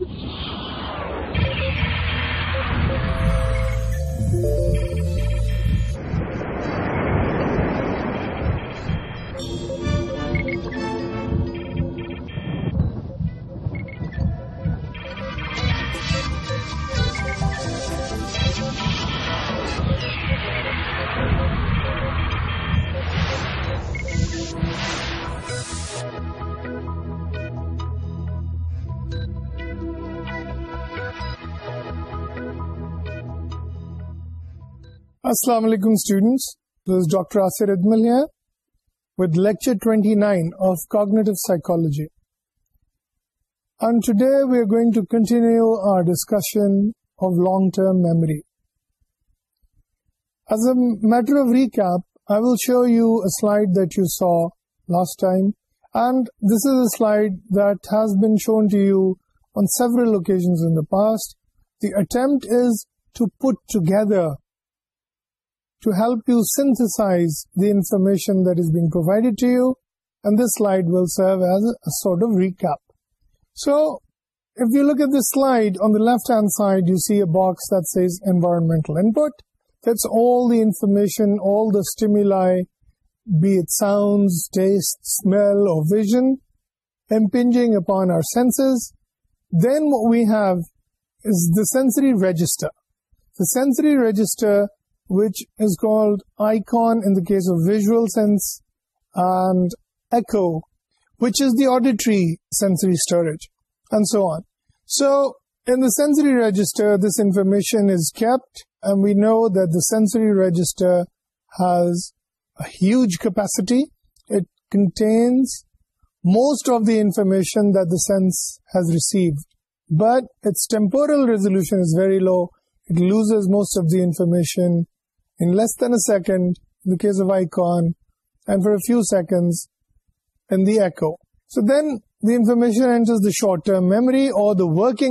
Thank you. السلام علیکم students matter of recap I will show you a you so last a has been shown to you on several past the attempt is to together to help you سینسائز so you look at this دافٹ hand side you set says اینوائر test smell upon sense then view is the sensory register register which is called icon in the case of visual sense, and echo, which is the auditory sensory storage, and so on. So in the sensory register, this information is kept, and we know that the sensory register has a huge capacity. It contains most of the information that the sense has received, but its temporal resolution is very low. It loses most of the information second I car and فورنڈ short memory اور long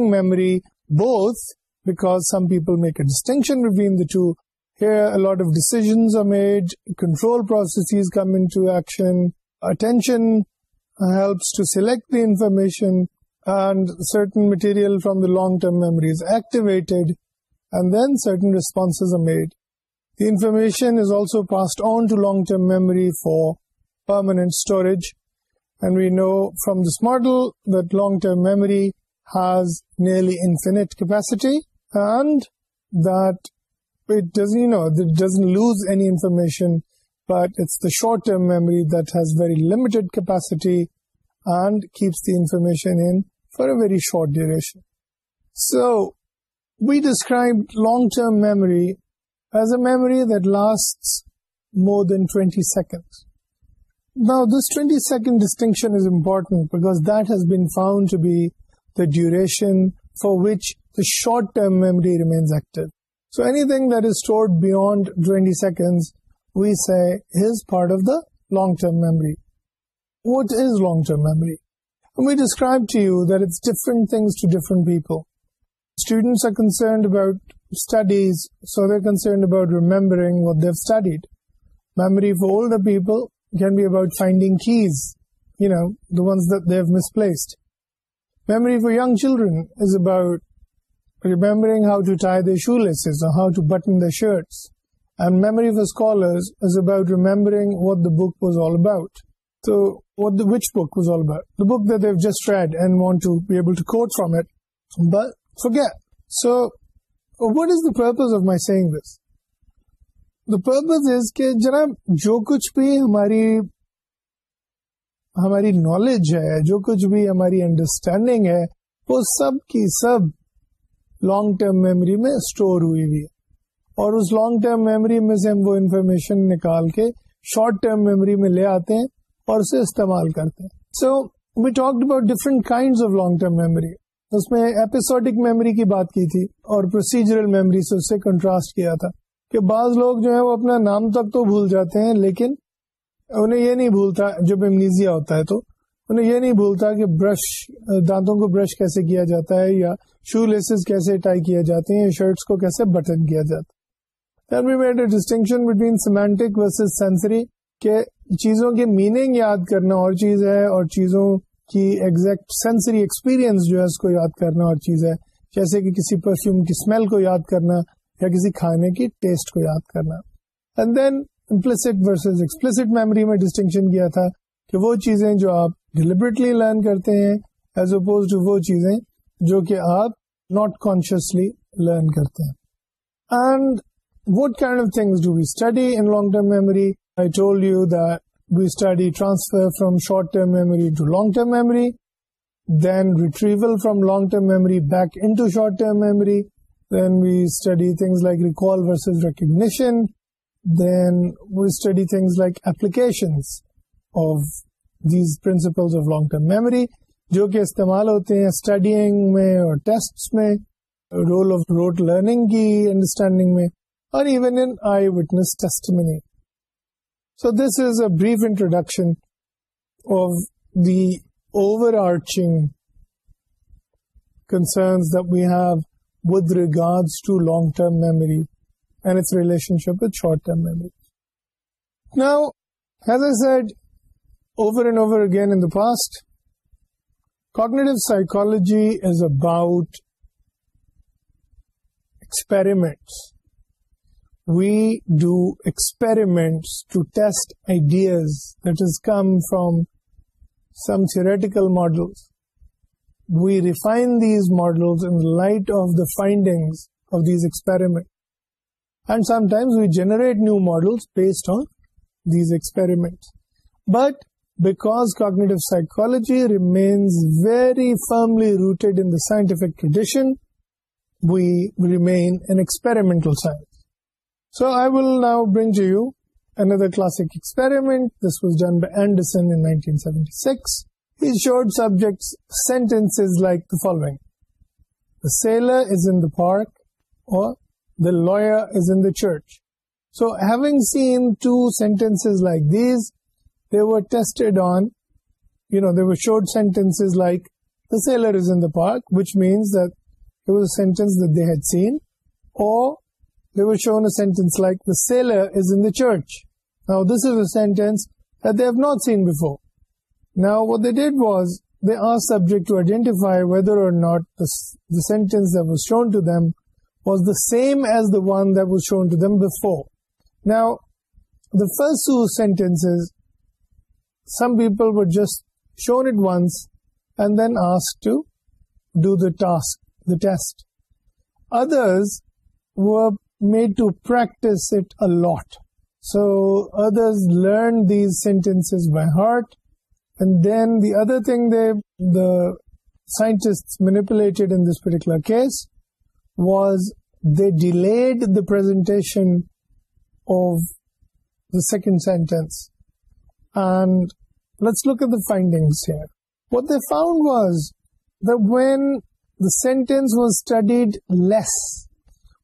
term memories then certain response made the information is also passed on to long term memory for permanent from the اسمارڈل long term memory has nearly infinite lose any information but it's the short term memory these very limited capacity and keeps the information very short duration so we describe long term memory لانونگ what is long term memory we describe to you that اٹرنٹ پیپلنڈ about for all people can be about finding memory for young children's about remembering how to tie the shoelaces how to button the shirts and memory for scholars about remembering what the book was about what the which book was about book just read and want to be able what is the purpose of my saying this the purpose is کہ جناب جو کچھ بھی ہماری ہماری knowledge ہے جو کچھ بھی ہماری انڈرسٹینڈنگ ہے وہ سب کی سب لانگ ٹرم میموری میں اسٹور ہوئی ہوئی ہے اور اس لانگ ٹرم میموری میں سے ہم وہ انفارمیشن نکال کے شارٹ ٹرم میموری میں لے آتے ہیں اور اسے استعمال کرتے ہیں so we talk about different kind of long term memory اس میں ایپیسوڈک میموری کی بات کی تھی اور پروسیجرل میموری سے اس سے کنٹراسٹ کیا تھا کہ بعض لوگ جو ہیں وہ اپنا نام تک تو بھول جاتے ہیں لیکن انہیں یہ نہیں بھولتا جب امنیزیا ہوتا ہے تو انہیں یہ نہیں بھولتا کہ برش دانتوں کو برش کیسے کیا جاتا ہے یا شو لیسز کیسے ٹائی کیا جاتے ہیں یا شرٹس کو کیسے بٹن کیا جاتا ہے distinction between semantic versus sensory کہ چیزوں کی میننگ یاد کرنا اور چیز ہے اور چیزوں کی ایگزیکٹ سینسری ایکسپیرئنس جو ہے اس کو یاد کرنا اور چیز ہے جیسے کہ کسی پرفیوم کی اسمیل کو یاد کرنا یا کسی کھانے کی ٹیسٹ کو یاد کرنا and then implicit versus explicit memory میں ڈسٹنکشن کیا تھا کہ وہ چیزیں جو آپ ڈیلیبریٹلی لرن کرتے ہیں ایز اپوز ٹو وہ چیزیں جو کہ آپ ناٹ کانشیسلی لرن کرتے ہیں and what kind of things do we study in long term memory I told you that we study transfer from short term memory to long term memory then retrieval from long term memory back in short term memory then we like recognition then we principles of long term memory جو کہ استعمال ہوتے ہیں studying میں اور test میں role of rote learning کی understanding میں اور ایون انٹنس نہیں So this is a brief introduction of the overarching concerns that we have with regards to long-term memory and its relationship with short-term memory. Now, as I said over and over again in the past, cognitive psychology is about experiments we do experiments to test ideas that has come from some theoretical models. We refine these models in the light of the findings of these experiments. And sometimes we generate new models based on these experiments. But because cognitive psychology remains very firmly rooted in the scientific tradition, we remain an experimental science. Church so to sentence like sentence like وچینس seen اور they were shown a sentence like, the sailor is in the church. Now, this is a sentence that they have not seen before. Now, what they did was, they asked subject to identify whether or not the sentence that was shown to them was the same as the one that was shown to them before. Now, the first two sentences, some people were just shown it once and then asked to do the task, the test. Others were made to practice it a lot so other learn these sentence my heart then the other thing the scientist manipulate پٹیکرز they delayed the presentation when the sentence was studied less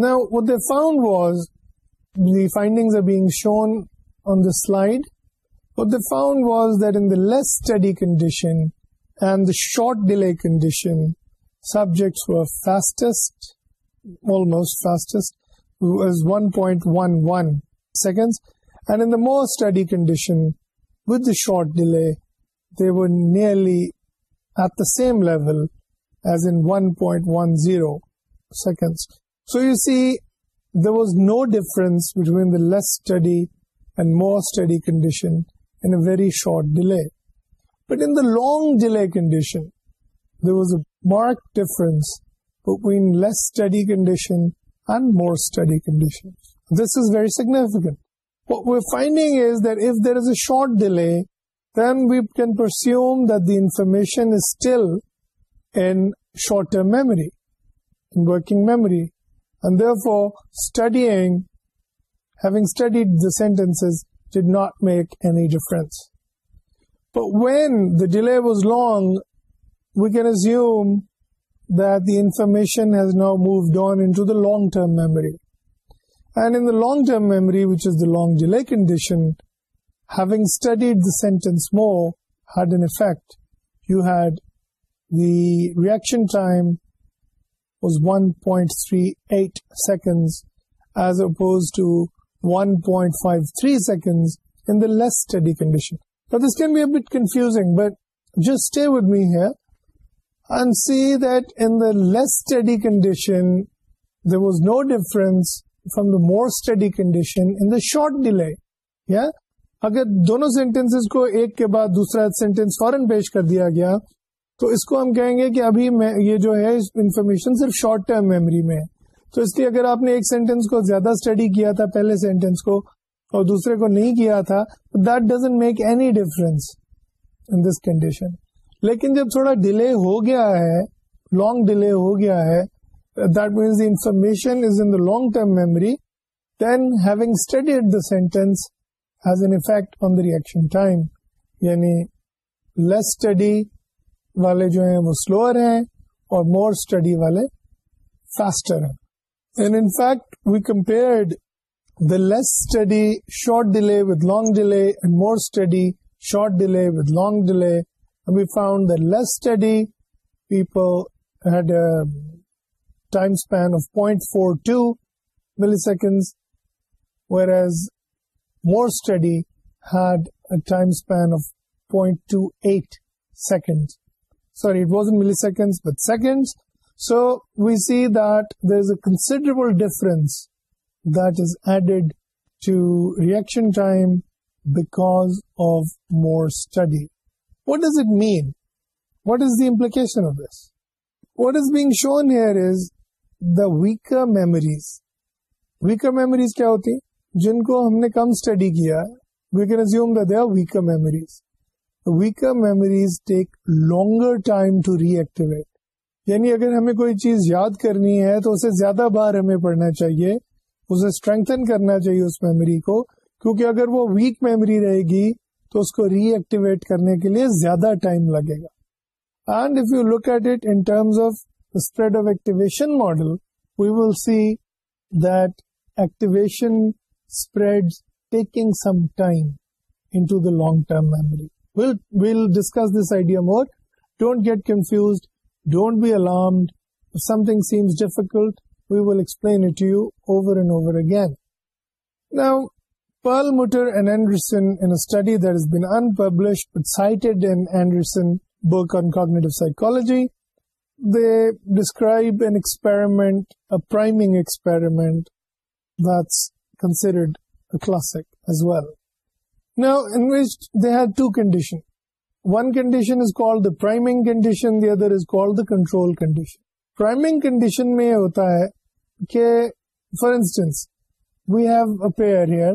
ن what found was the finding subject مورسن وا short delay نیئرلیٹ the same level zero second so you see there's no difference between the list more study conditioning delay condition the was a mark difference between less study condition and more study condition this is very significant finding there is a short delay then we can presume the information is still and short memory memory sentences that make this when the delay long the information long term memory and long term memory which is the long delay کن dashing the sentence more had and you had the reaction time was 1.38 seconds as opposed to 1.53 seconds in the less steady condition. Now this can be a bit confusing but just stay with me here and see that in the less steady condition there was no difference from the more steady condition in the short delay. Yeah? اگر دونوں sentence کو ایک کے بعد دوسرا sentence فوراً پیش کر دیا گیا تو اس کو ہم کہیں گے کہ ابھی میں یہ جو ہے انفارمیشن صرف شارٹ ٹرم میموری میں ہے تو اس لیے اگر آپ نے ایک سینٹینس کو زیادہ اسٹڈی کیا تھا پہلے سینٹینس کو اور دوسرے کو نہیں کیا تھا that doesn't make any difference in this condition لیکن جب تھوڑا ڈیلے ہو گیا ہے لانگ ڈیلے ہو گیا ہے that means the information is in long term memory then having studied the sentence has an effect on the reaction time یعنی لیس اسٹڈی والے جو ہیں وہ سلوئر ہیں اور مور اسٹڈی والے فاسٹر ہیں fact we study short delay with long delay more study short delay delay the point four two millisecond where point two eight second sorry second but seek we see there a ریشن what does it mean what is داپلیکیشنگ shown has the weaker memories weaker memories کیا ہوتی جن کو ہم نے کم study کیا we can assume کر دیا weaker memories weaker memories take longer time to reactivate یعنی اگر ہمیں کوئی چیز یاد کرنی ہے تو اسے زیادہ بار ہمیں پڑھنا چاہیے اسے اسٹرینتن کرنا چاہیے اس میموری کو کیونکہ اگر وہ ویک میموری رہے گی تو اس کو ری ایکٹیویٹ کرنے کے لیے زیادہ ٹائم لگے گا and if you look at it in terms of spread of activation model we will see that activation spread taking some time the long term memory we'll discuss this idea more don't get confuse don't be الاس ڈیفکلٹرسن studies بیشرسن برک on کو نو دے two condition one condition میں یہ ہوتا ہے کہ for instance we have a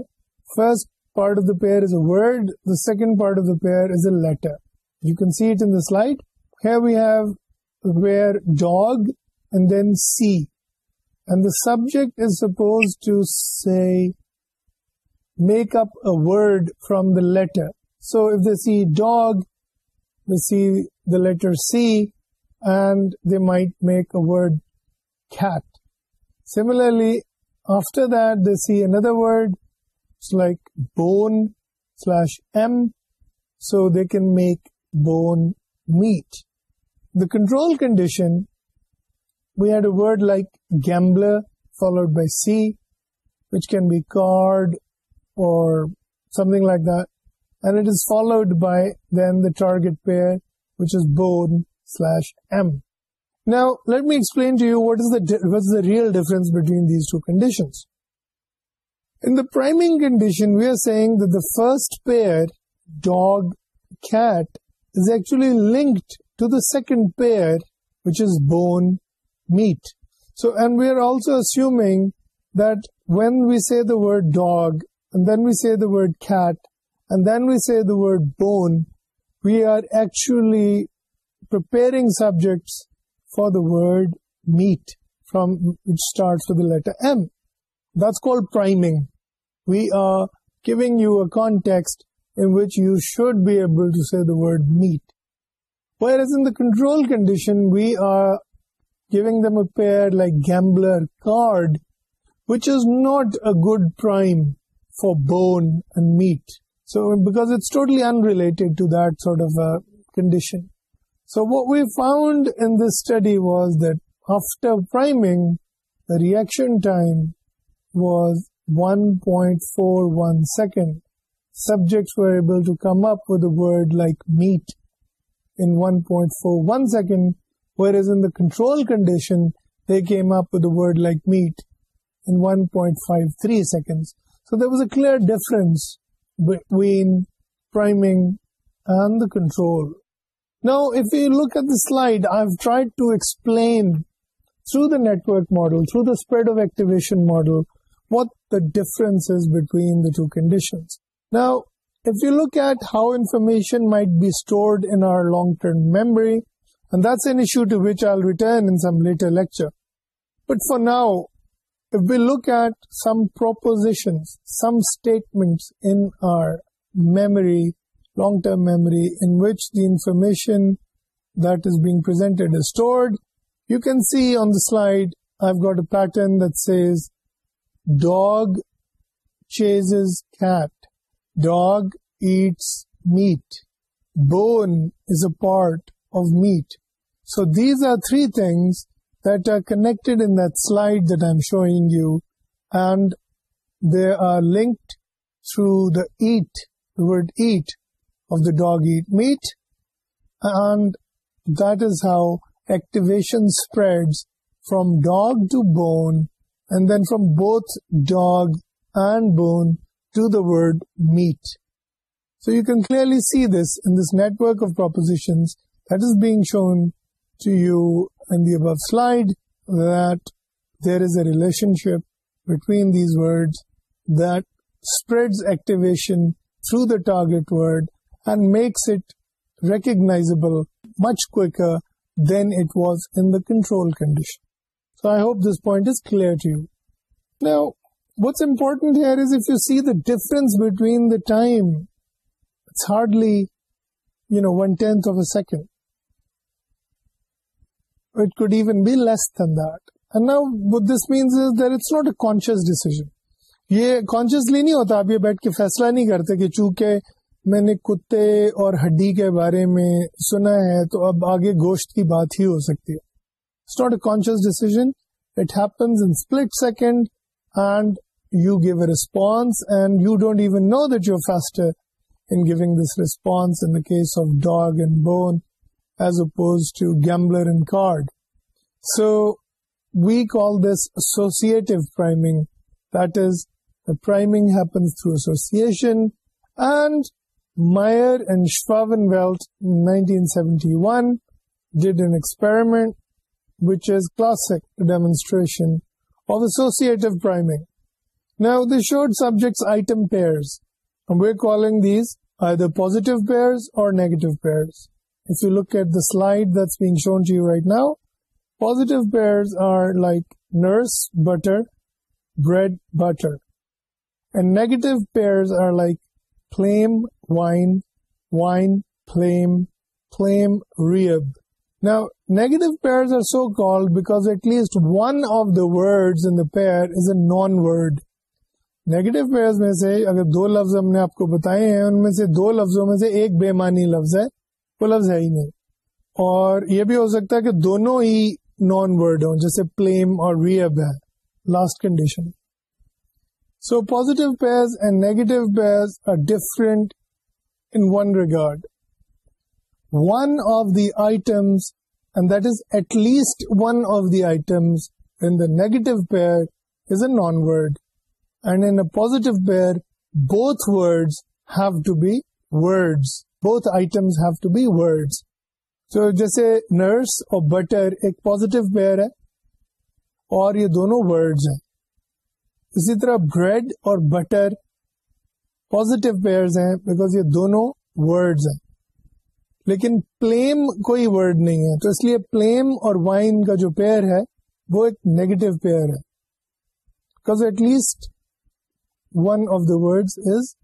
first part of the pair pair is a you can see that ویو ار dog and then C and the subject is suppose to see make up a word from the letter. So if they see dog, they see the letter C, and they might make a word cat. Similarly, after that, they see another word. It's like bone / M. So they can make bone meat. The control condition, we had a word like gambler followed by C, which can be card, something like then it followed by then the target pair which is بورنش real difference we are seeing first pair dog cut actually linked to the second pair which is bore meat so and we are also اصومیگ when we see that dog for the letter context you should be able gambler card which is not a good prime for Bund meat so بیکسنڈ subject so the was a clear difference between control now you look at the slide to explain through the network model through spread activation model واٹرنس between the two conditions now you look at how information might be stored in long term میموریٹس lecture but for now If we look at some propositions, some statements in our memory, long-term memory, in which the information that is being presented is stored, you can see on the slide, I've got a pattern that says dog chases cat, dog eats meat, bone is a part of meat. So these are three things from dog to bone then from both dog bone that meat so you can clearly see this this نیٹورکشن relationship between these would spread activation through داگیٹ میکسبل much car then it was انٹرول condition so I hope this point clearance between the time hardly second or it could even be less than that. And now what this means is that it's not a conscious decision. یہ consciously نہیں ہوتا آپ یہ بیٹھ کے فیصلہ نہیں کرتے کہ چونکہ میں نے کتے اور ہڈی کے بارے میں سنا ہے تو اب آگے گوشت کی بات ہی ہو سکتی ہے it's not a conscious decision it happens in split second and you give a response and you don't even know that you فیسٹ in giving this response in case of dog and bone as اپلر card so we call دسوسیز تھروسنڈ ویلتھ which is classic demonstration اور negative pair If you look at the slide that's being shown to you right now, positive pairs are like nurse, butter, bread, butter. And negative pairs are like flame, wine, wine, flame, flame, rib. Now, negative pairs are so called because at least one of the words in the pair is a non-word. Negative pairs میں سے اگر دو لفظ ہم نے آپ کو بتائے ہیں ان میں سے دو لفظوں میں سے ایک بے معنی لفظ ہے لفظ مطلب ہے ہی نہیں اور یہ بھی ہو سکتا ہے کہ دونوں ہی نان ورڈ ہوں جیسے پلیم اور ریب ہے last condition so positive pairs and negative pairs are different in one regard one of the items and that is at least one of the items the negative pair is a non word and in positive pair both words have to be word جیسے nurse اور butter ایک positive pair ہے اور یہ دونوں اسی طرح bread اور بٹر پازیٹو پیئر یہ دونوں لیکن پلیم کوئی ورڈ نہیں ہے تو اس لیے پلیم اور وائن کا جو پیئر ہے وہ ایک نیگیٹو پیئر ہے because at least one of the word is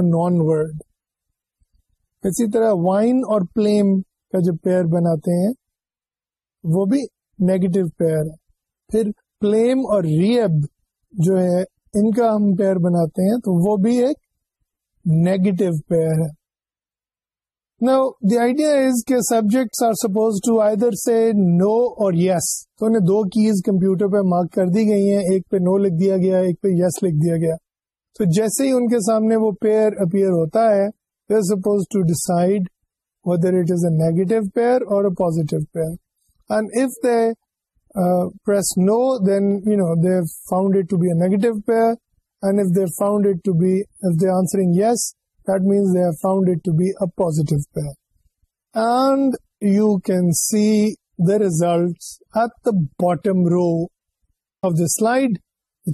a non word اسی طرح وائن اور پلیم کا جو پیئر بناتے ہیں وہ بھی نیگیٹو پیئر ہے پھر پلیم اور ریب جو ہے ان کا ہم پیئر بناتے ہیں تو وہ بھی ایک نیگیٹو پیئر ہے نا آئیڈیا از کے سبجیکٹس آر سپوز ٹو آئی در سے نو اور یس تو انہیں دو کیز کمپیوٹر پہ مارک کر دی گئی ہیں ایک پہ نو لکھ دیا گیا ایک پہ یس لکھ دیا گیا تو جیسے ہی ان کے سامنے وہ پیئر اپیئر ہوتا ہے روائڈ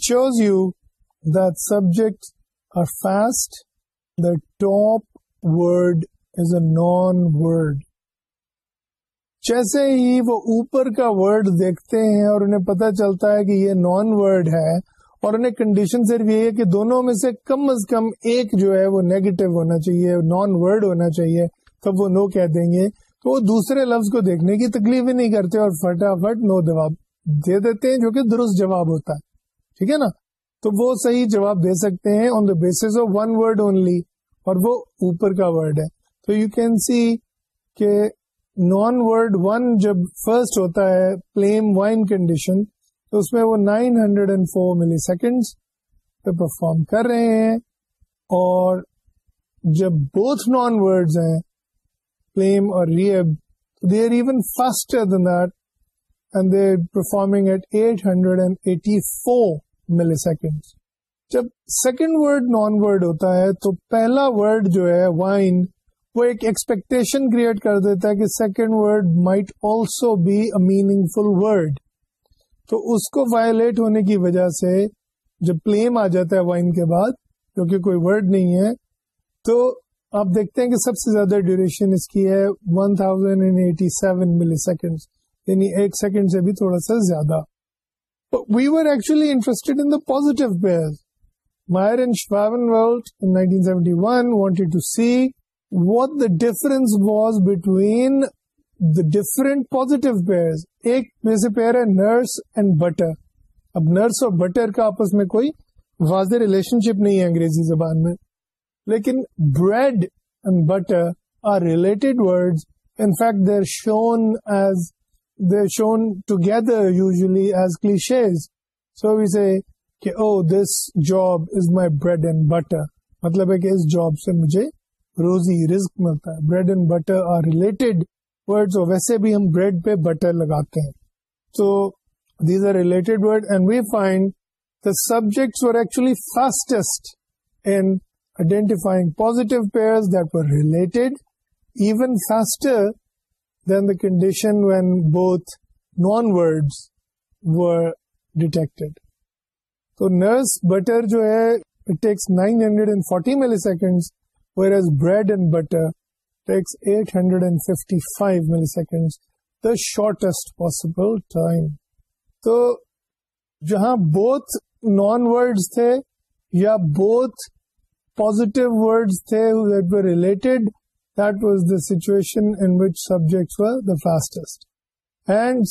choose you دبجیکٹ the top word is a non word جیسے ہی وہ اوپر کا ورڈ دیکھتے ہیں اور انہیں پتا چلتا ہے کہ یہ نان ورڈ ہے اور انہیں کنڈیشن صرف یہ ہے کہ دونوں میں سے کم از کم ایک جو ہے وہ نیگیٹو ہونا چاہیے نان ورڈ ہونا چاہیے تب وہ نو کہہ دیں گے تو وہ دوسرے لفظ کو دیکھنے کی تکلیف ہی نہیں کرتے اور فٹافٹ نو جواب دے دیتے ہیں جو کہ درست جواب ہوتا ہے ٹھیک ہے نا تو وہ صحیح جواب دے سکتے ہیں on the base of one word only اور وہ اوپر کا ورڈ ہے تو یو کین سی کہ نان ورڈ ون جب فرسٹ ہوتا ہے پلیم وائن کنڈیشن تو اس میں وہ 904 hundred and four millisecond پہ پرفارم کر رہے ہیں اور جب بوتھ نان ورڈ ہیں پلیم اور ریب تو they are even fast then that and they performing at eight hundred and eighty four millisecond جب سیکنڈ ورڈ نان ورڈ ہوتا ہے تو پہلا ورڈ جو ہے وائن وہ ایکسپیکٹیشن کریٹ کر دیتا ہے کہ second word might also be a meaningful word تو اس کو وائلیٹ ہونے کی وجہ سے جب پلیم آ جاتا ہے وائن کے بعد کیونکہ کوئی ورڈ نہیں ہے تو آپ دیکھتے ہیں کہ سب سے زیادہ ڈیوریشن اس کی ہے one thousand and eighty seven millisecond یعنی ایک سیکنڈ سے بھی تھوڑا سا زیادہ we are actually interested in the positive pair انگریزی زبان میں لیکن bread butter shown togethers so we see کہ oh this job is my bread and butter مطلب ہے کہ اس جاب سے مجھے روزی رزق ملتا ہے bread and butter are related word ویسے بھی ہم بریڈ پہ بٹر لگاتے ہیں تو these are related word and we find the subjects are actually fastest in identifying positive pairs that were related even faster then the condition when both non words were detected. تو nurse butter جو ہے shortest possible time تو جہاں both non تھے یا both پوزیٹ تھے related that was the in in which and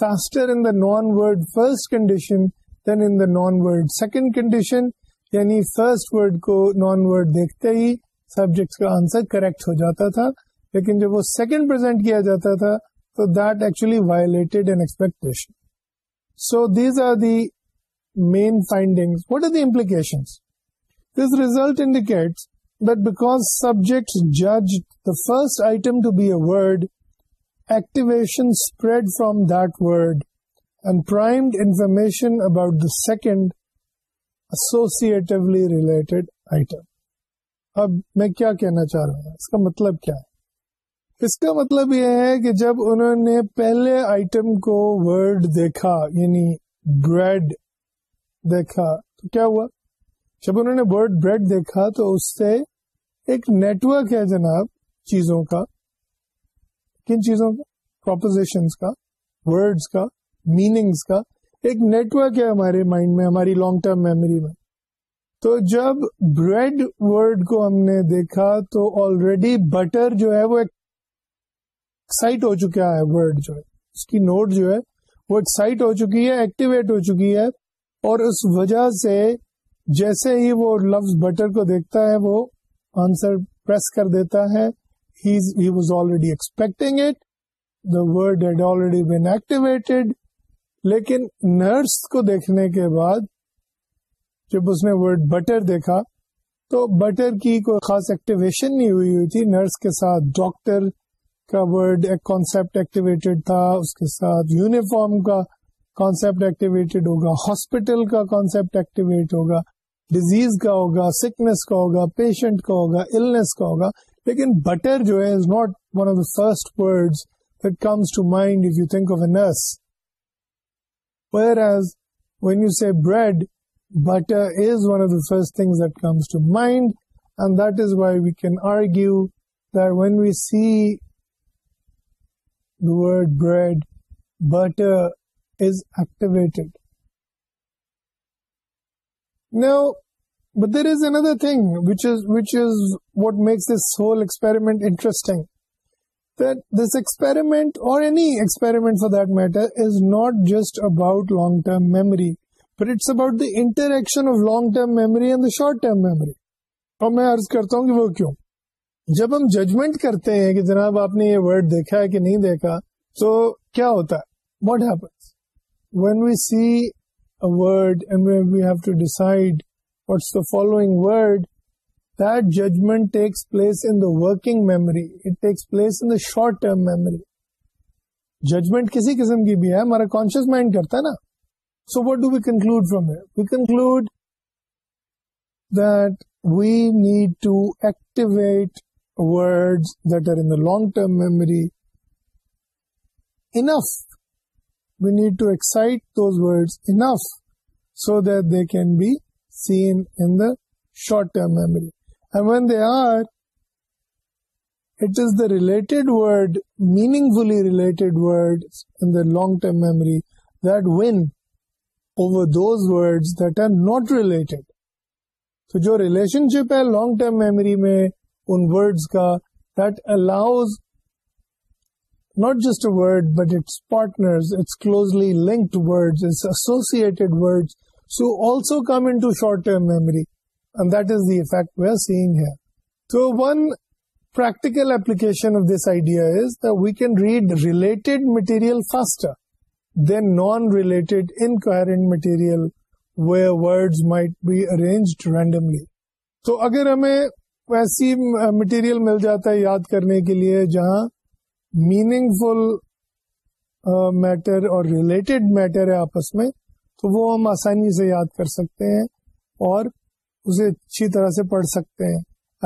faster the non word first condition non word second condition یعنی first word کو نان ورڈ دیکھتے ہی سبجیکٹ کا آنسر کریکٹ ہو جاتا تھا لیکن جب وہ سیکنڈ پرزینٹ کیا جاتا تھا تو that actually violated an expectation so these are the main finding what are the implication this result indicates but back subject جج the first item to be a word activation spread from word information about the second associatively related item اب میں کیا کہنا چاہ رہا ہوں اس کا مطلب کیا ہے اس کا مطلب یہ ہے کہ جب انہوں نے پہلے آئٹم کو ورڈ دیکھا دیکھا یعنی بریڈ تو کیا ہوا جب انہوں نے ورڈ بریڈ دیکھا تو اس سے ایک نیٹورک ہے جناب چیزوں کا کن چیزوں کا پروپوزیشنس کا ورڈز کا میننگس کا ایک نیٹ ورک ہے ہمارے مائنڈ میں ہماری لانگ ٹرم میموری میں تو جب بریڈ ورڈ کو ہم نے دیکھا تو آلریڈی بٹر جو ہے وہ ایکسائٹ ہو چکا ہے ورڈ جو ہے اس کی نوٹ جو ہے وہ ایکسائٹ ہو چکی ہے ایکٹیویٹ ہو چکی ہے اور اس وجہ سے جیسے ہی وہ لفظ بٹر کو دیکھتا ہے وہ آنسر پریس کر دیتا ہے he was already expecting it the word had already been activated لیکن نرس کو دیکھنے کے بعد جب اس نے ورڈ بٹر دیکھا تو بٹر کی کوئی خاص ایکٹیویشن نہیں ہوئی ہوئی تھی نرس کے ساتھ ڈاکٹر کا ورڈ ایک کانسیپٹ ایکٹیویٹیڈ تھا اس کے ساتھ یونیفارم کا کانسیپٹ ایکٹیویٹیڈ ہوگا ہاسپٹل کا کانسیپٹ ایکٹیویٹ ہوگا ڈیزیز کا ہوگا سکنس کا ہوگا پیشنٹ کا ہوگا النس کا ہوگا لیکن بٹر جو ہے is not one of the first word it comes to mind if you think of a nurse Whereas when you say bread, butter is one of the first things that comes to mind, and that is why we can argue that when we see the word bread, butter is activated. Now, but there is another thing which is what makes this whole experiment interesting. that this experiment or any experiment for that matter is not just about long term memory but it's about the interaction of long term memory and the short term memory اور میں ارض کرتا ہوں کہ وہ کیوں جب ہم ججمنٹ کرتے ہیں کہ جناب آپ نے یہ ورڈ دیکھا ہے کہ نہیں دیکھا تو کیا ہوتا ہے what happens when we see word and we have to decide what's the following word short term memory judgment کسی قسم کی بھی ہے ہمارا کانشیس مائنڈ کرتا ہے نا سو وٹ ڈوکل that are long term memory enough we need to excite those words enough so that they can be seen in the short term memory went related meaningfully related جو relationship ہے long term memory میں ان word کا that allows not just bits partner سیگ one practical application we can read relate matters randomly تو اگر ہمیں ایسی مٹیریل مل جاتا ہے یاد کرنے کے لیے جہاں میننگ فل میٹر اور ریلیٹڈ میٹر ہے آپس میں تو وہ ہم آسانی سے یاد کر سکتے ہیں اور اسے اچھی طرح سے پڑھ سکتے ہیں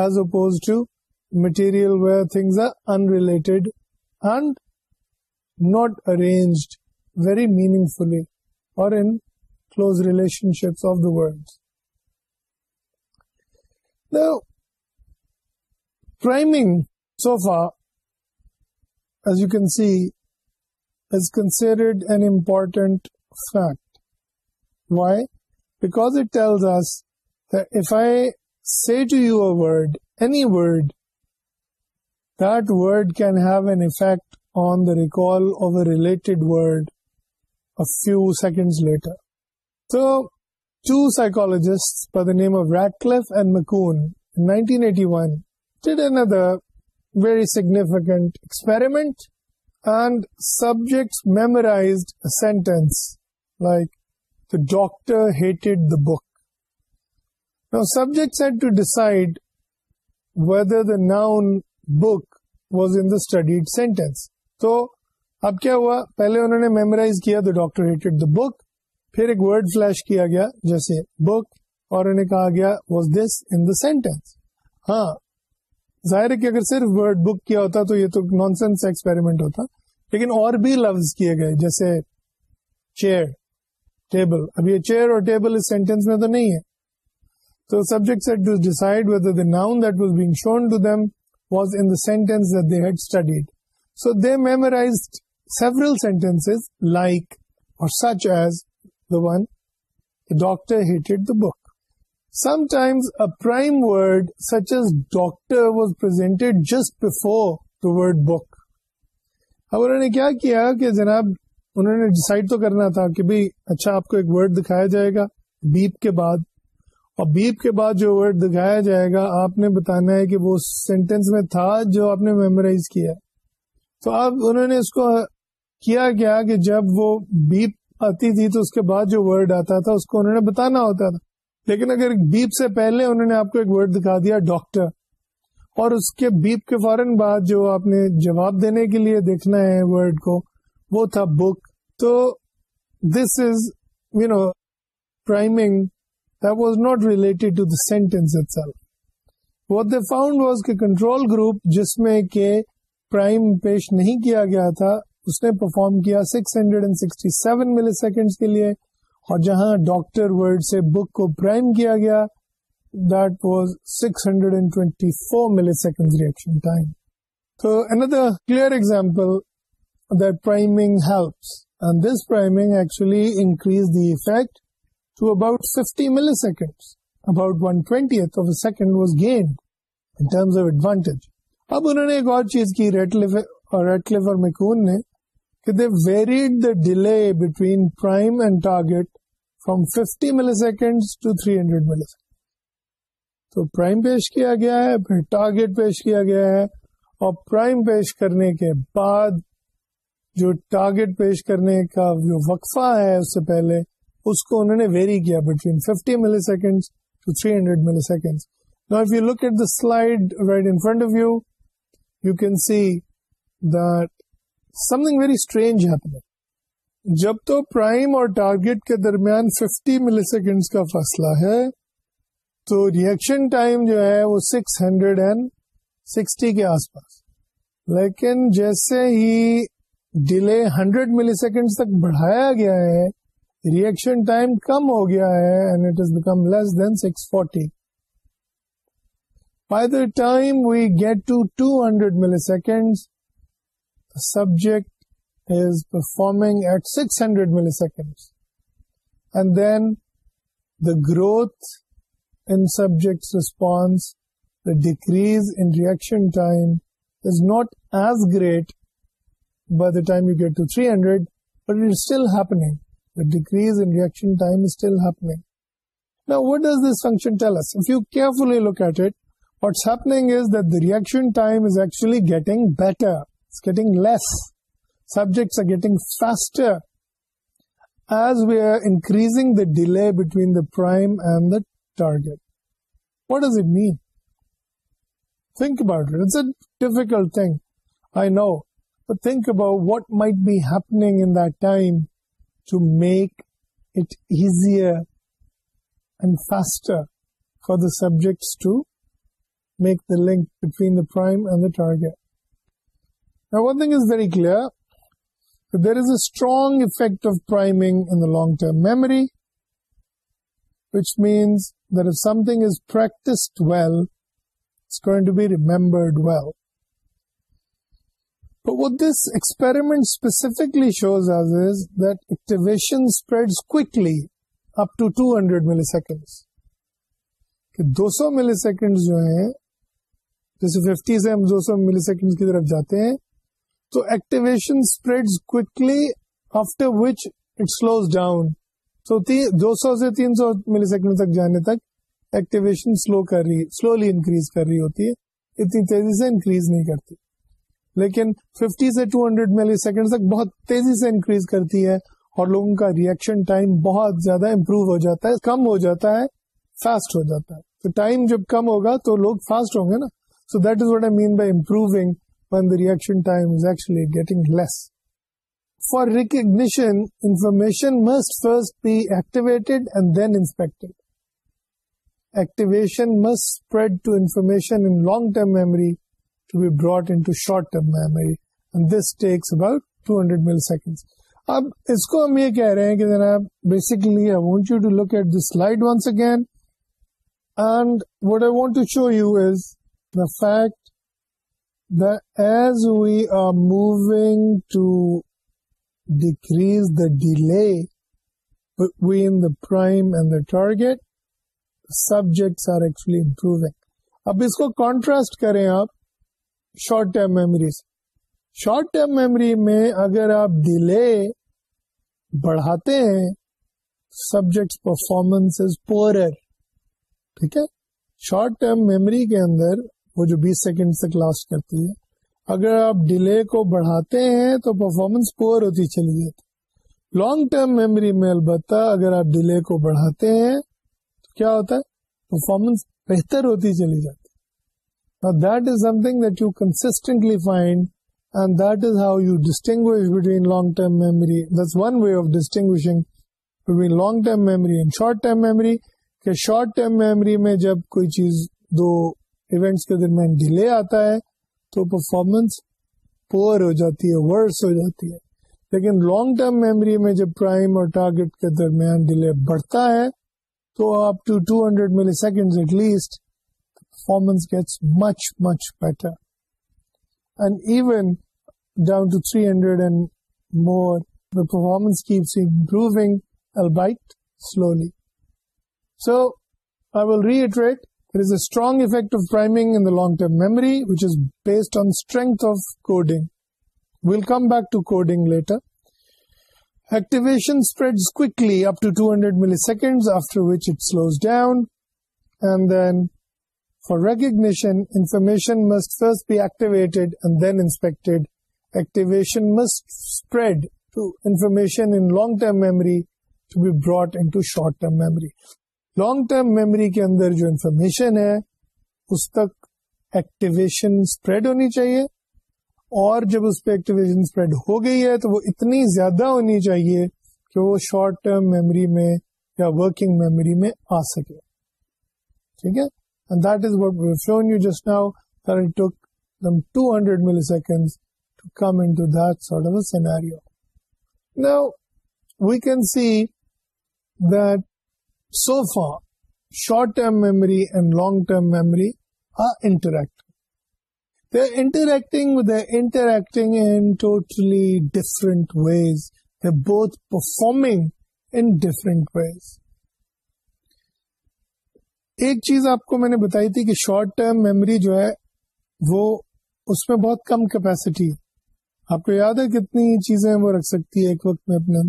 as oppose to material where things are unrelated and not arranged very meaningfully اور in close relationships of the world priming so far as you can see is considered an important fact why because it tells us record related to سائیکال very significant subject memorize sentence like Now had to decide whether the noun book was in the studied sentence. تو اب کیا ہوا پہلے انہوں نے memorise کیا the doctor hated دا بک پھر ایک ورڈ فلش کیا گیا جیسے بک اور انہیں کہا گیا was this in the sentence ہاں ظاہر ہے کہ اگر صرف ورڈ بک کیا ہوتا تو یہ تو نان سینس ایکسپیریمنٹ ہوتا لیکن اور بھی لفظ کیے گئے جیسے چیئر ٹیبل اب یہ چیئر اور ٹیبل اس سینٹینس میں تو نہیں ہے سبجیکٹ سٹ decided so they sentence like sometimes prime would such as doctor was پر جناب انہوں نے ڈسائڈ تو کرنا تھا کہ اچھا آپ کو ایک ورڈ دکھایا جائے گا بیپ کے بعد اور بیپ کے بعد جو ورڈ دکھایا جائے گا آپ نے بتانا ہے کہ وہ سینٹینس میں تھا جو آپ نے میمورائز کیا تو اب انہوں نے اس کو کیا کیا کہ جب وہ بیپ آتی تھی تو اس کے بعد جو ورڈ آتا تھا اس کو انہوں نے بتانا ہوتا تھا لیکن اگر بیپ سے پہلے انہوں نے آپ کو ایک ورڈ دکھا دیا ڈاکٹر اور اس کے بیپ کے فوراً بعد جو آپ نے جواب دینے کے لیے دیکھنا ہے ورڈ کو وہ تھا بک تو this is you know priming this not relate sentence what the found was کے کنٹرول گروپ جس میں کیا گیا تھا اس نے پرفارم کیا سکس ہنڈریڈ کے لیے اور جہاں ڈاکٹر بک کو پرائم کیا گیا داز six hundred and twenty four millisecond reaction clear example دائمنگ help and this priming actually increase the to about 50 milliseconds. About 1/20th of a second was gained in terms of advantage. اب انہوں نے ایک اور چیز کی ریٹلیف اور ریٹلیف اور McKoon نے کہ they varied the delay between prime and target from 50 millisecond to 300 ملی تو پرائم پیش کیا گیا ہے پھر ٹارگیٹ پیش کیا گیا ہے اور پرائم پیش کرنے کے بعد جو ٹارگیٹ پیش کرنے کا جو وقفہ ہے اس سے پہلے اس کو انہوں نے ویری کیا between fifty millisecond to three hundred millisecond نا if you look at the slide right in front of you you can see thing very strange ہے جب تو پرائم اور ٹارگیٹ کے درمیان ففٹی ملی سیکنڈ کا فاصلہ ہے تو ریئیکشن ٹائم جو ہے وہ سکس ہنڈریڈ اینڈ سکسٹی کے آس پاس لیکن جیسے ہی ڈیلے ہنڈریڈ ملی سیکنڈ تک بڑھایا گیا ہے ریئیکشن ٹائم کم ہو گیا ہے and it is become less than six forty by the time we get to two hundred millisecond subject is performing at six hundred millisecond and then the growth in subject response the decrease in reaction time is not as great by the time you get to three hundred but it still happening decrease ریئکشنگ what dish this functioning delay and the target what does it mean thinks no think about what might be happening to make it easier and faster for the subjects to make the link between the prime and the target. Now, one thing is very clear, that there is a strong effect of priming in the long-term memory, which means that if something is practiced well, it's going to be remembered well. But what this experiment specifically shows us is that activation spreads quickly up to 200 milliseconds. دو 200 ملی second جو ہیں جیسے fifty سے ہم دو سو ملی second کی طرف جاتے ہیں تو activation spread quickly after which it slows down تو دو سو سے تین سو ملی سیکنڈ تک جانے تک ایکٹیویشن سلو کر رہی سلولی انکریز کر رہی ہوتی ہے اتنی تیزی سے انکریز نہیں کرتی لیکن 50 سے 200 ہنڈریڈ میلی سیکنڈ بہت تیزی سے انکریز کرتی ہے اور لوگوں کا ریئیکشن ٹائم بہت زیادہ امپروو ہو جاتا ہے کم ہو جاتا ہے فاسٹ ہو جاتا ہے تو ٹائم جب کم ہوگا تو لوگ فاسٹ ہوں گے نا so that is what I mean by improving one the reaction time is actually getting less for recognition information must first be activate and then inspect activation must spread to information in long term memory to be brought into short-term memory. And this takes about 200 milliseconds. اب اس کو ہم یہ کہہ رہے ہیں کہ جناب basically I want you to look at this again and what I want show you is the fact the as we are moving to decrease the delay between the prime and the target subject اب اس کو contrast کریں آپ short term memory سے short term memory میں اگر آپ delay بڑھاتے ہیں سبجیکٹ پرفارمنس از ٹھیک ہے شارٹ ٹرم میموری کے اندر وہ جو بیس سیکنڈ تک لاسٹ کرتی ہے اگر آپ ڈیلے کو بڑھاتے ہیں تو پرفارمنس پور ہوتی چلی جاتی لانگ ٹرم میموری میں البتہ اگر آپ ڈیلے کو بڑھاتے ہیں تو کیا ہوتا ہے پرفارمنس بہتر ہوتی چلی جاتی شارٹ میموری میں جب کوئی چیز دو ایونٹس کے درمیان ڈیلے آتا ہے تو پرفارمنس پور ہو جاتی ہے ورس ہو جاتی ہے لیکن لانگ ٹرم میموری میں جب پرائم اور ٹارگیٹ کے درمیان ڈیلے بڑھتا ہے تو آپ to two hundred millisecond at least gets much much better ڈاؤنگ long term memory which base on strength of coding welcome back to coding down For recognition, information must first be activated and then inspected. Activation must spread to information in long-term memory to be brought into short-term memory. Long-term memory کے اندر جو information ہے اس تک activation spread ہونی چاہیے اور جب اس پہ activation spread ہو گئی ہے تو وہ اتنی زیادہ ہونی چاہیے کہ وہ short-term memory میں یا working memory میں آ سکے ٹھیک ہے see the short term memory and long term memory آرٹریکٹریکٹنگلی different ways the both performing ways ایک چیز آپ کو میں نے بتائی تھی کہ شارٹ ٹرم میموری جو ہے وہ اس میں بہت کم کیپیسٹی آپ کو یاد ہے کتنی چیزیں وہ رکھ سکتی ہے ایک وقت میں اپنے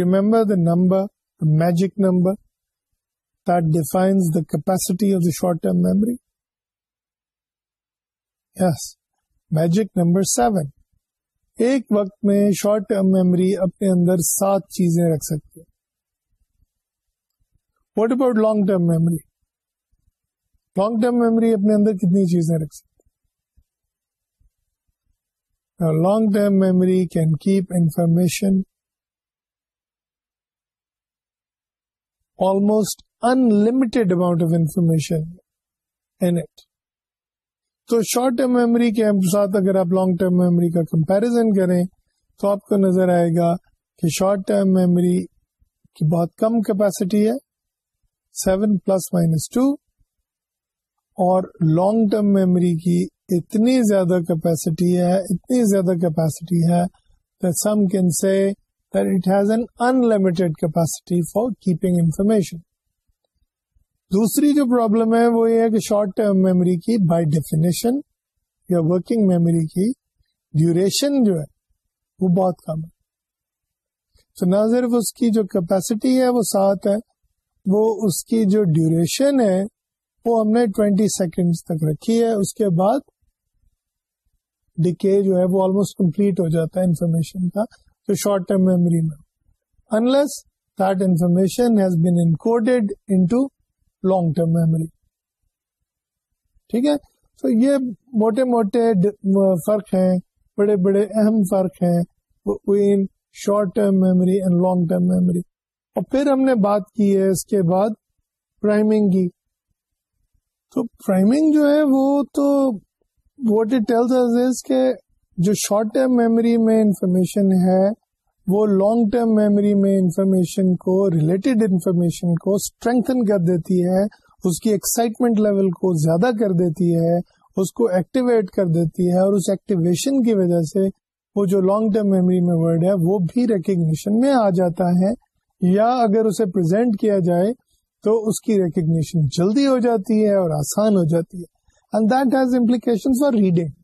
remember the number magic number defines the capacity of the short term memory yes magic number seven ایک وقت میں شارٹ ٹرم میموری اپنے اندر سات چیزیں رکھ سکتی ہے what about long term memory long term memory اپنے اندر کتنی چیزیں رکھ سکتی long term memory can keep information almost limited amount of information it تو شارٹ ٹرم میموری کے ساتھ اگر آپ لانگ ٹرم میموری کا کمپیرزن کریں تو آپ کو نظر آئے گا کہ شارٹ ٹرم میموری کی بہت کم کیپیسٹی ہے سیون پلس مائنس ٹو اور لانگ ٹرم میموری کی اتنی زیادہ کیپیسٹی ہے اتنی زیادہ کیپیسٹی ہے some can that it has an unlimited capacity for keeping information دوسری جو پرابلم ہے وہ یہ ہے کہ شارٹ ٹرم میموری کی بائی ڈیفینیشن یا ورکنگ میموری کی ڈیوریشن جو ہے وہ بہت کم ہے تو نہ صرف اس کی جو کیپیسٹی ہے وہ سات ہے وہ اس کی جو ڈیوریشن ہے وہ ہم نے ٹوینٹی سیکنڈ تک رکھی ہے اس کے بعد ڈکے جو ہے وہ آلموسٹ کمپلیٹ ہو جاتا ہے انفارمیشن کا تو شارٹ ٹرم میموری میں unless that information has been encoded into long term memory ٹھیک ہے تو یہ موٹے موٹے فرق ہیں بڑے بڑے اہم فرق ہیں short term memory and long term memory اور پھر ہم نے بات کی ہے اس کے بعد پرائمنگ کی تو پرائمنگ جو ہے وہ تو واٹ اٹ از کہ جو شارٹ ٹرم میموری میں انفارمیشن ہے وہ لانگ ٹرم میموری میں انفارمیشن کو ریلیٹڈ انفارمیشن کو اسٹرینتھن کر دیتی ہے اس کی ایکسائٹمنٹ لیول کو زیادہ کر دیتی ہے اس کو ایکٹیویٹ کر دیتی ہے اور اس ایکٹیویشن کی وجہ سے وہ جو لانگ ٹرم میموری میں ورڈ ہے وہ بھی ریکگنیشن میں آ جاتا ہے یا اگر اسے پرزینٹ کیا جائے تو اس کی ریکگنیشن جلدی ہو جاتی ہے اور آسان ہو جاتی ہے and that that has implication for reading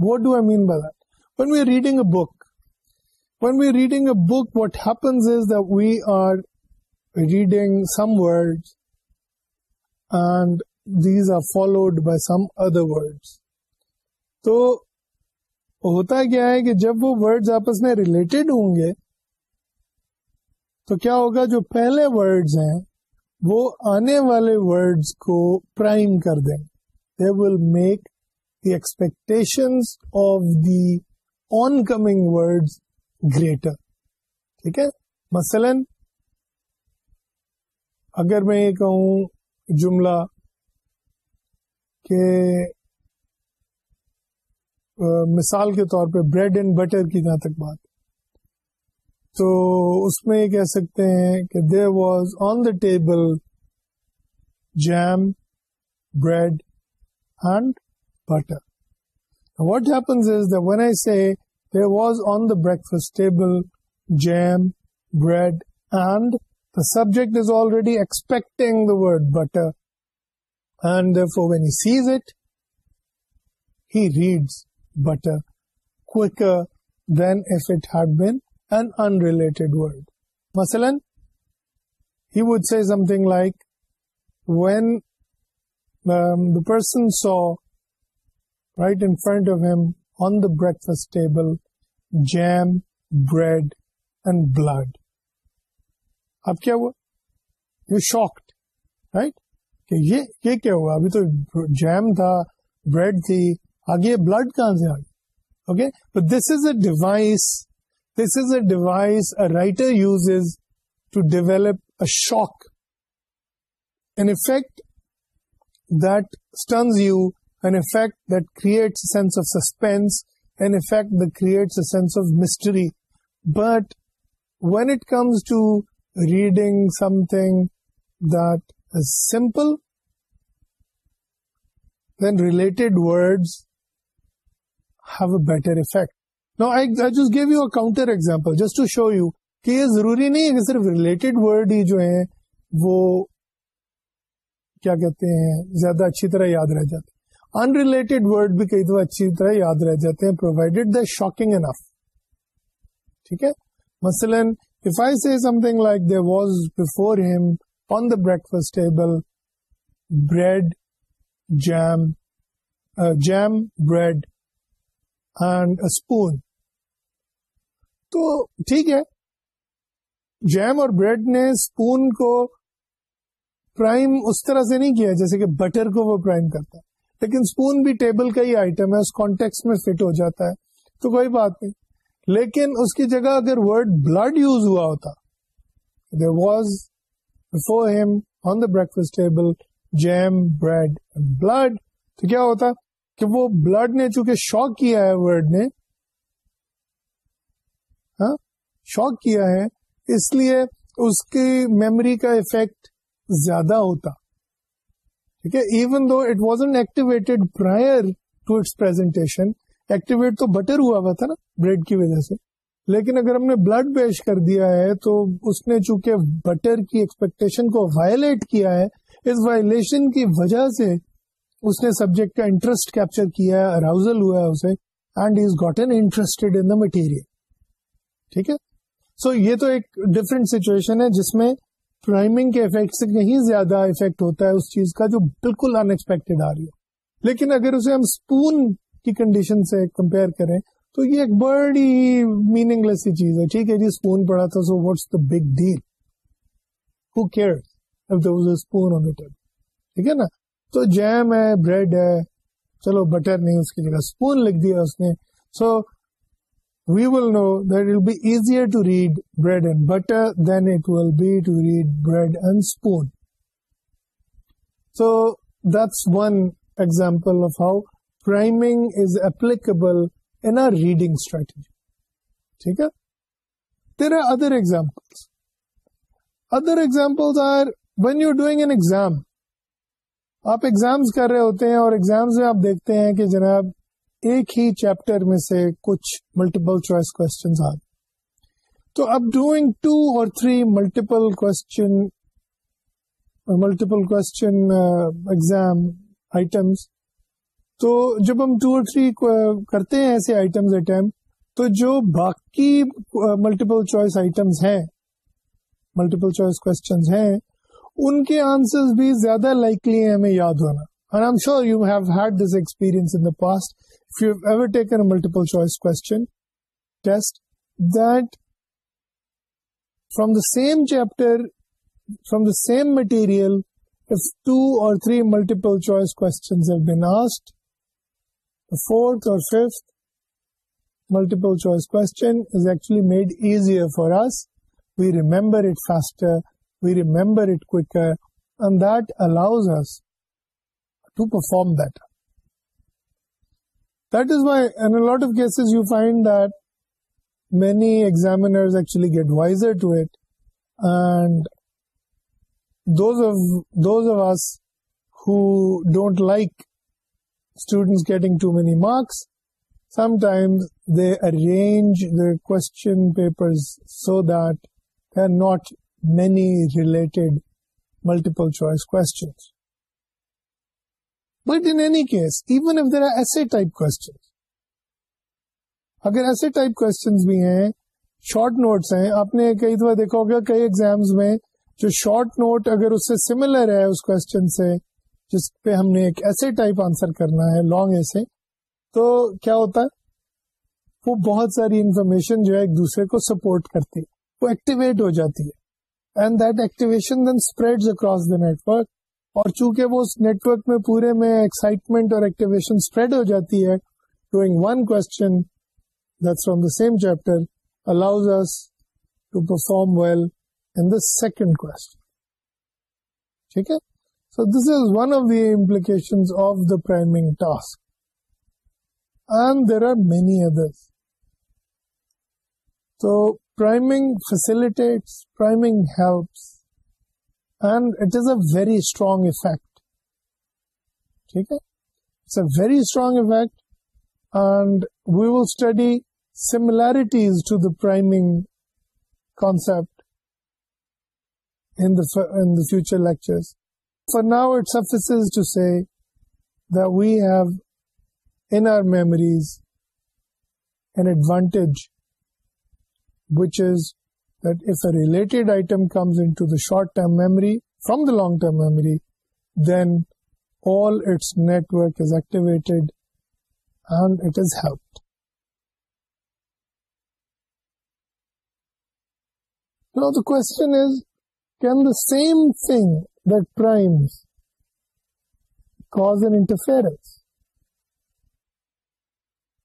reading do I mean by when we a book when we reading a book what happen we are reading some word and these are followed by some other word تو ہوتا کیا ہے کہ جب وہ word آپس میں related ہوں گے تو کیا ہوگا جو پہلے ورڈز ہیں وہ آنے والے ورڈز کو پرائم کر دیں they will make the expectation of the oncoming word greater ٹھیک ہے مثلاً اگر میں یہ کہوں جملہ کہ مثال کے طور پہ بریڈ اینڈ بٹر کی جہاں تک بات تو اس میں یہ کہہ سکتے ہیں کہ there was on the table jam bread and butter what happens is the when I see there was on the breakfast jam bread and the subject is already expecting the word butter and for when he Cs it he reads butter then if it been an unrelated word. Masalan, he would say something like, when um, the person saw right in front of him on the breakfast table jam, bread and blood. اب کیا ہوا you shocked right کہ یہ یہ کیا ہوا ابھی تو جیم تھا بریڈ تھی آگے بلڈ کہاں سے آ گئی okay this is a device this is a device a writer uses is to DevOps a shock this you N effect that's کریئٹسری but when it comes to reading something دل then related words have a better effect just to show you کہ یہ ضروری نہیں ہے کہ صرف related word ہی جو ہیں وہ کیا کہتے ہیں زیادہ اچھی طرح یاد رہ جاتے ان ریلیٹڈ ورڈ بھی کئی دفعہ اچھی طرح یاد رہ جاتے ہیں پرووائڈیڈ دا شاکنگ انف ٹھیک ہے مثلاً something like the was before him on the breakfast bread jam jam bread and spoon تو ٹھیک ہے جیم اور بریڈ نے اسپون کو پرائم اس طرح سے نہیں کیا جیسے کہ بٹر کو وہ پرائم کرتا ہے لیکن اسپون بھی ٹیبل کا ہی آئٹم ہے اس کانٹیکس میں فٹ ہو جاتا ہے تو کوئی بات نہیں لیکن اس کی جگہ اگر ورڈ بلڈ یوز ہوا ہوتا there was before him on the breakfast table jam bread blood تو کیا ہوتا کہ وہ بلڈ نے چونکہ شوق کیا ہے ورڈ نے ہاں، شوق کیا ہے اس لیے اس کی میموری کا افیکٹ زیادہ ہوتا ٹھیک ہے even though it was prior to its presentation activate تو بٹر ہوا ہوا تھا نا بریڈ کی وجہ سے لیکن اگر ہم نے بلڈ پیش کر دیا ہے تو اس نے چونکہ بٹر کی ایکسپیکٹیشن کو وائلیٹ کیا ہے اس وائلیشن کی وجہ سے اس نے سبجیکٹ کا انٹرسٹ کیپچر کیا ہے اراؤزل ہوا ہے اسے اینڈ ان دا مٹیریل ٹھیک ہے سو یہ تو ایک ڈفرینٹ سچویشن ہے جس میں پرائمنگ کے افیکٹ سے کہیں زیادہ افیکٹ ہوتا ہے اس چیز کا جو بالکل ان آ رہی ہو لیکن اگر اسے ہم اسپون کی کنڈیشن سے کمپیئر کریں تو یہ ایک بڑی میننگ لیس سی چیز ہے ٹھیک ہے جی اسپون پڑا تھا so what's the big deal ہو اسپون آن ٹھیک ہے نا تو جیم ہے بریڈ ہے چلو بٹر نہیں اس کی جگہ اسپون لکھ دیا اس نے so we will know that will be easier to read bread and butter then it will be to read bread and spoon so So one example of how priming is is applicable in reading strategy ٹھیک ہے there are other examples. Other examples are when you doing an exam آپ exams کر رہے ہوتے ہیں اور exams میں آپ دیکھتے ہیں کہ جناب ایک ہی چیپٹر میں سے کچھ ملٹیپل چوائس کو تو اب ڈوئنگ ٹو اور تھری ملٹیپل کو ملٹیپل کوشچن ایگزام آئٹمس تو جب ہم ٹو اور تھری کرتے ہیں ایسے آئٹمس اٹمپ تو جو باقی ملٹیپل چوائس آئٹمس ہیں ملٹیپل چوائس کوشچنس ہیں ان کے آنسر بھی زیادہ لائکلی ہیں ہمیں یاد ہونا And I'm sure you have had this experience in the past multiple choice کو same chapter from the same material two اور تھری ملٹیپل چوائسنس اور ملٹیپل چوائس کو for we remember we remember from that this white of cases you find the exam to it's of us who don't like student getting too many marks they arrange the question papers so there not many related multiple choice Q but انی case even there are ایسے اگر ایسے type بھی ہیں short notice ہیں آپ نے کئی دفعہ دیکھا ہوگا کئی ایگزامس میں جو شارٹ نوٹ اگر اس سے سملر ہے اس کوشچن سے جس پہ ہم نے ایک ایسے ٹائپ آنسر کرنا ہے لانگ ایسے تو کیا ہوتا ہے وہ بہت ساری انفارمیشن جو ہے ایک دوسرے کو سپورٹ کرتی ہے وہ ایکٹیویٹ ہو جاتی ہے and that activation then spread across the network اور چونکہ وہ اس نیٹورک میں پورے میں ایکسائٹمنٹ اور ایکٹیویشن اسپریڈ ہو جاتی ہے doing one question from the same chapter allows O perform well in the second کو this is one of دلیکیشن of the priming task and there are many others تو priming facility priming helps and it is a very strong effect. Okay? It's a very strong effect, and we will study similarities to the priming concept in the future lectures. For now, it suffices to say that we have in our memories an advantage, which is relate item comes in short term memory from the long term memory then all its network is activated and it help the question is can the same thing time cause and interference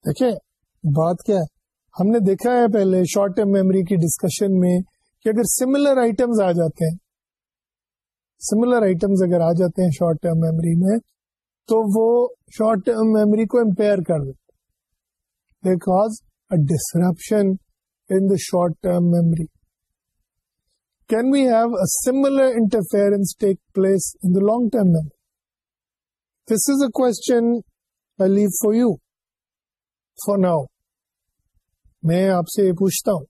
ٹھیک ہے بات کیا ہم نے دیکھا ہے پہلے short term memory کی ڈسکشن میں کہ اگر سملر آئٹمز آ جاتے ہیں سملر آئٹمز اگر آ جاتے ہیں شارٹ ٹرم میموری میں تو وہ شارٹ ٹرم میموری کو امپیئر کر دیتے because description in the short term memory can we have a similar interference take place in the long term memory this is a question I leave for you for now میں آپ سے یہ پوچھتا ہوں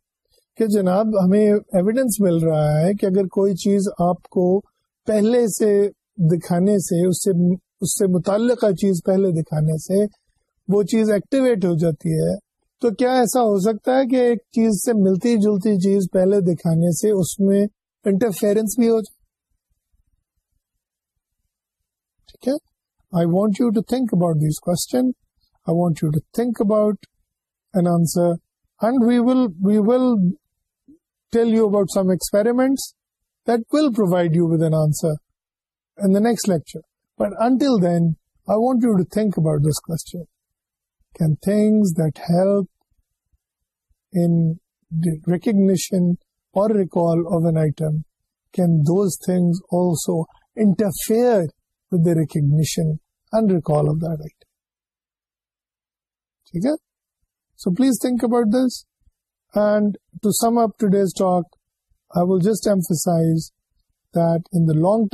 کہ جناب ہمیں ایویڈینس مل رہا ہے کہ اگر کوئی چیز آپ کو پہلے سے دکھانے سے اس سے اس سے متعلقہ چیز پہلے دکھانے سے وہ چیز ایکٹیویٹ ہو جاتی ہے تو کیا ایسا ہو سکتا ہے کہ ایک چیز سے ملتی جلتی چیز پہلے دکھانے سے اس میں انٹرفیئرنس بھی ہو جائے ٹھیک ہے I want you to think about this I want you to think about an answer recognition and item can those things also interfere with the recognition ٹھیک ہے so please think about this and to some upset emphasize information long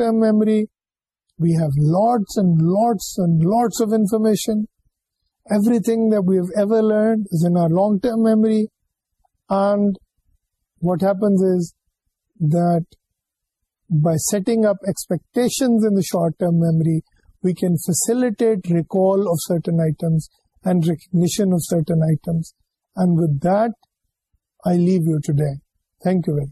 term memory witness by setting up expectations term memory we can facilitate recall of certain items and recognition of certain items. And with that, I leave you today. Thank you very much.